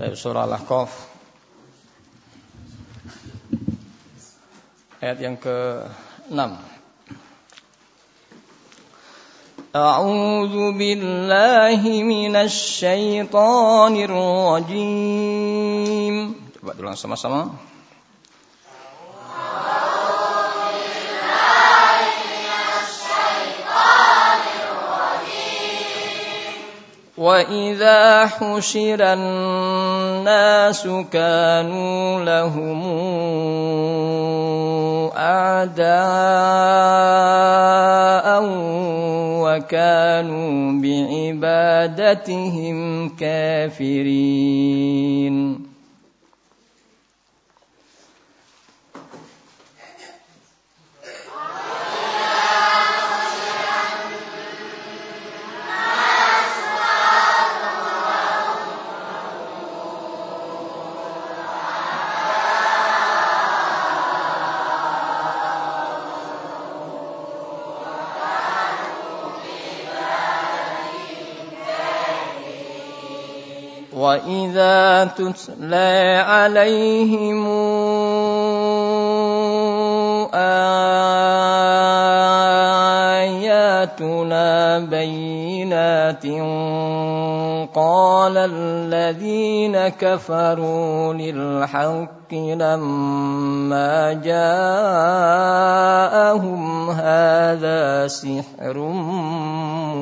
Dari surah Al-Ahqaf ayat yang ke-6 أعوذ بالله من الشيطان الرجيم Coba ulang sama-sama وإذا حشر الناس كانوا لهم أعداء وكانوا بعبادتهم كافرين. وإذا تتلى عليهم آياتنا بينات قال الذين كفروا للحق لما جاءهم هذا سحر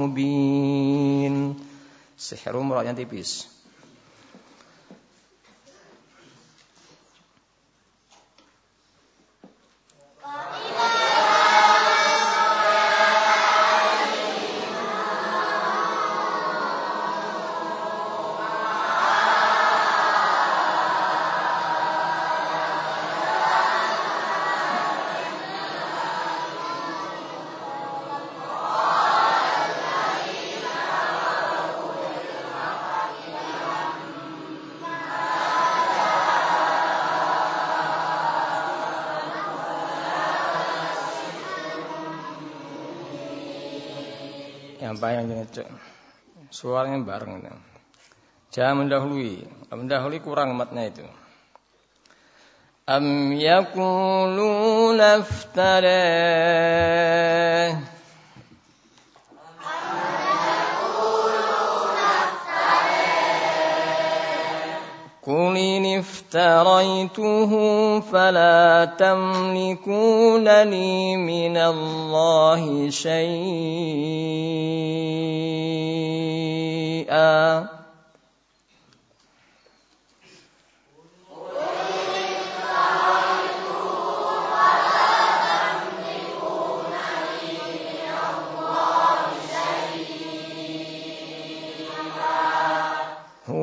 مبين. سحر مراد tipis bayang cek. Suaranya bareng itu. Jangan mendahului. Mendahului kurang matnya itu. Am yakuluna iftarah قل إن افتريته فلا تملكون لي من الله شيئا.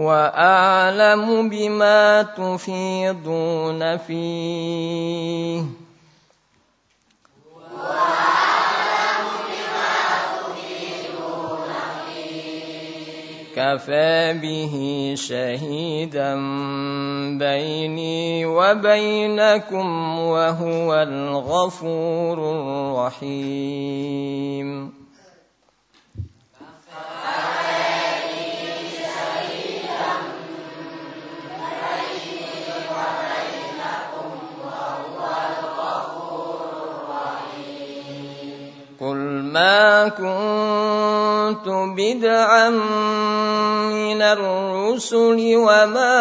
وأعلم بما تفيضون فيه. كفى به شهيدا بيني وبينكم وهو الغفور الرحيم. كنت بدعا من الرسل وما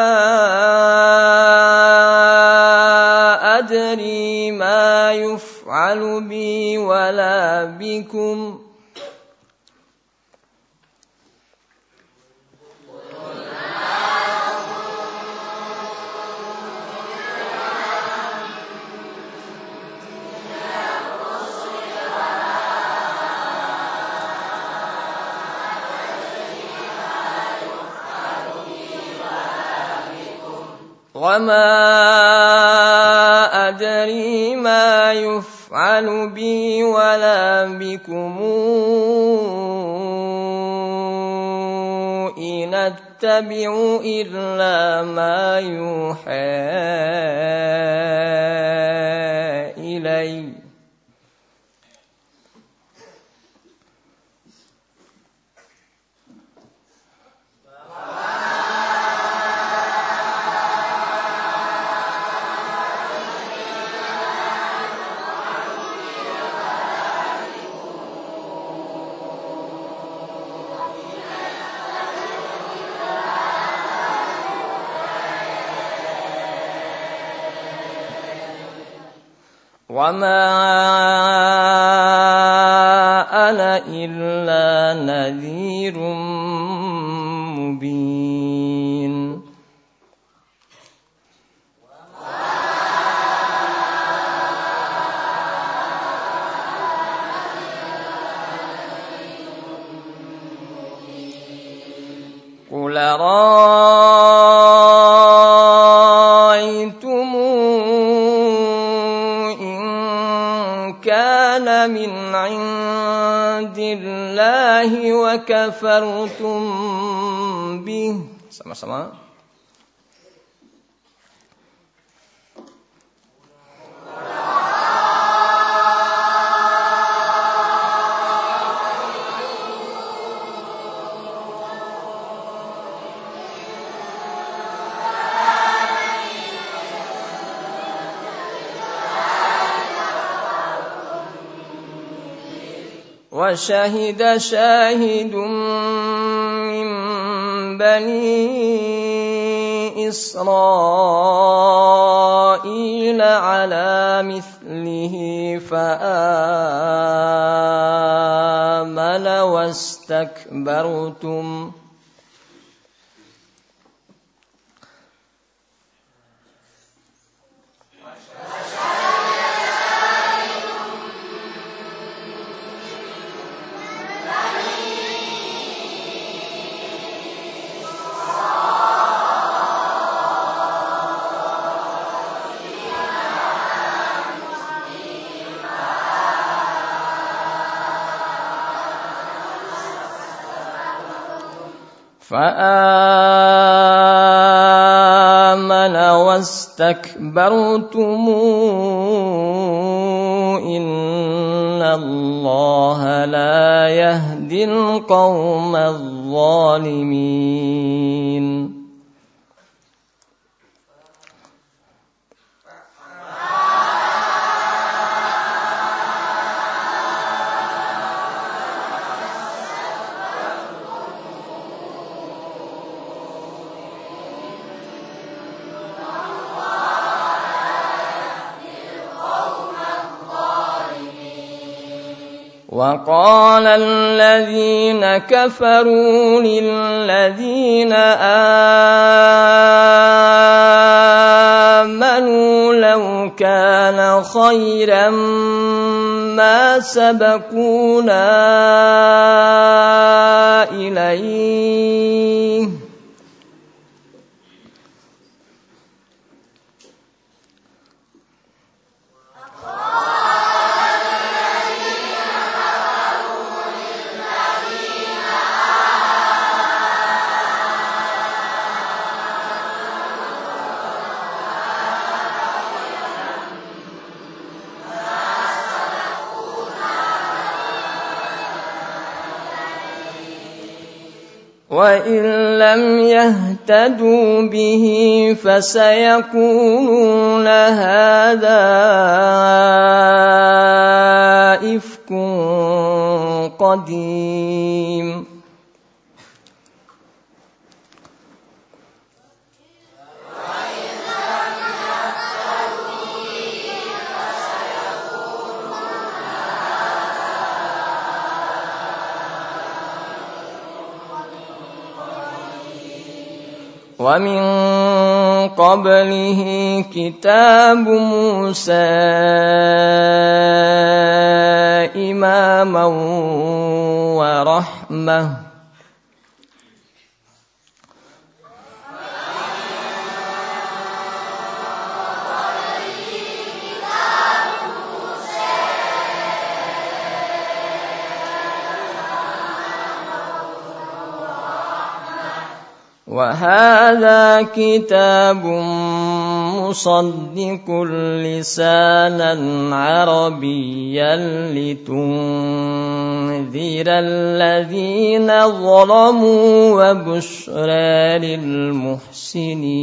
أدري ما يفعل بي ولا بكم وما أدري ما يفعل بي ولا بكم إن أتبع إلا ما يوحى إليّ وما أنا إلا نذير مبين قل رأيتم وكفرتم به. وشهد شاهد من بني إسرائيل على مثله فآمن واستكبرتم فآمن واستكبرتم إن الله لا يهدي القوم الظالمين. وقال الذين كفروا للذين آمنوا لو كان خيرا ما سبقونا وإن لم يهتدوا به فسيقولون هذا إفك قديم ومن قبله كتاب موسى إماما ورحمة. وهذا كتاب مصدق لسانا عربيا لتنذر الذين ظلموا وبشرى للمحسنين.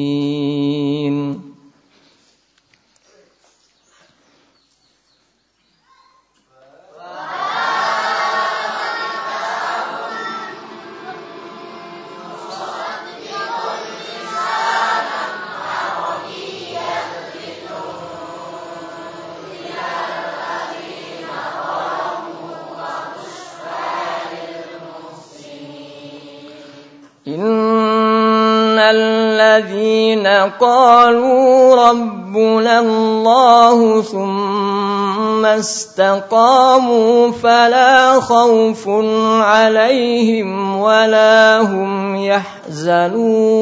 إن الذين قالوا ربنا الله ثم استقاموا فلا خوف عليهم ولا هم يحزنون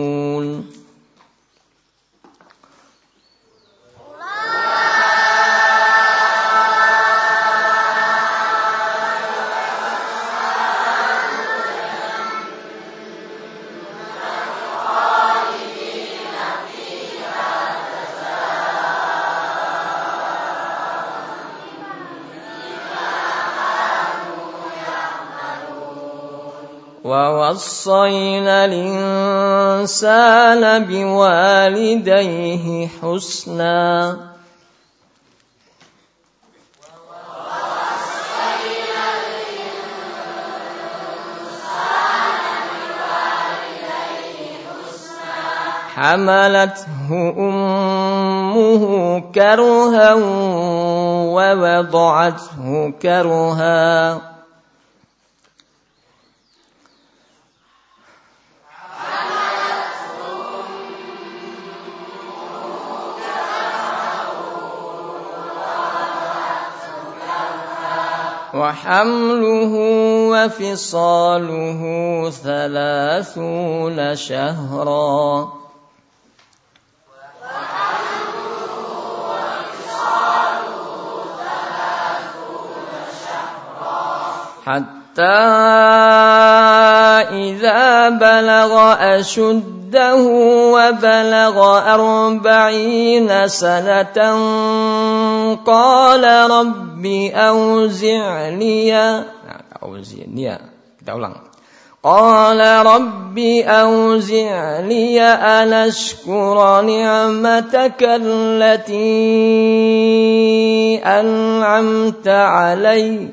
ووصينا الإنسان بوالديه حسنا. حملته أمه كرها ووضعته كرها. وحمله وفصاله ثلاثون شهرا. حتى إذا بلغ أشده وبلغ أربعين سنة قال رب أوزعني أوزعني قال رب أوزعني أن أشكر نعمتك التي أنعمت علي.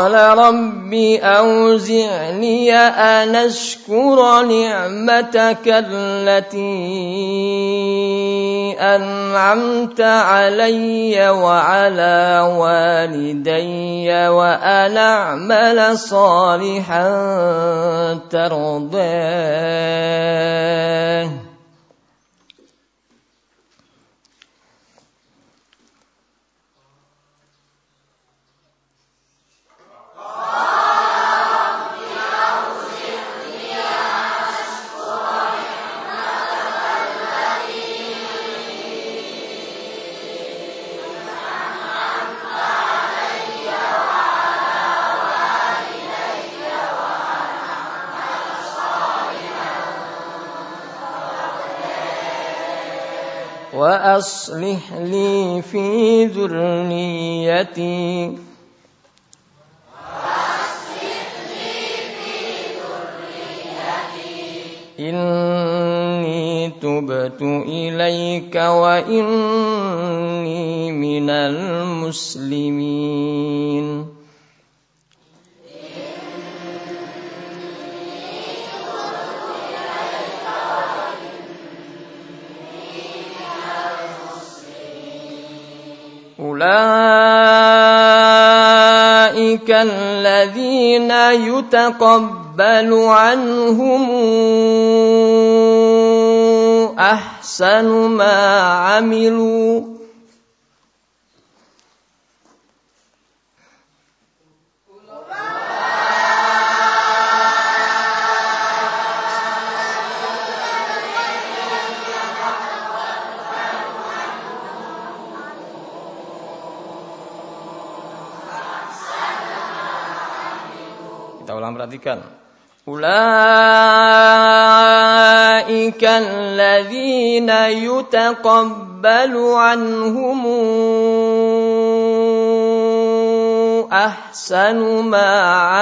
قال رب أوزعني أن أشكر نعمتك التي أنعمت علي وعلى والدي وأن أعمل صالحا ترضيه وأصلح لي في ذريتي. إني تبت إليك وإني من المسلمين. أولئك الذين يتقبل عنهم أحسن ما عملوا. Kita ulang perhatikan. Ulaika alladzina yutaqabbalu anhum ahsanu ma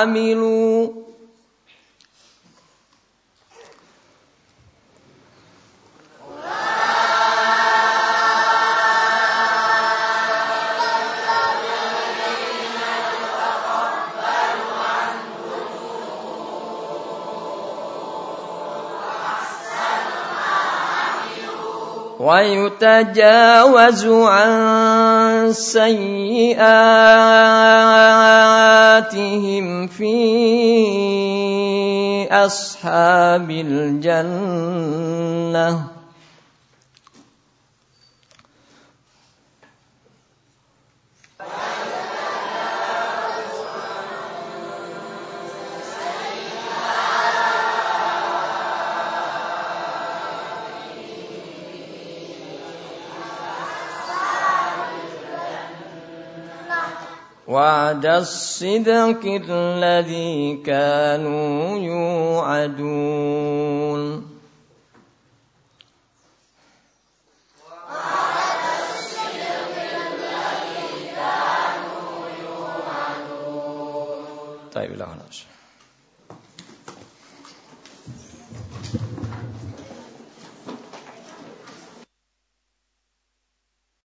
amilu ويتجاوز عن سيئاتهم في أصحاب الجنة. وعد الصدق الذي كانوا يوعدون.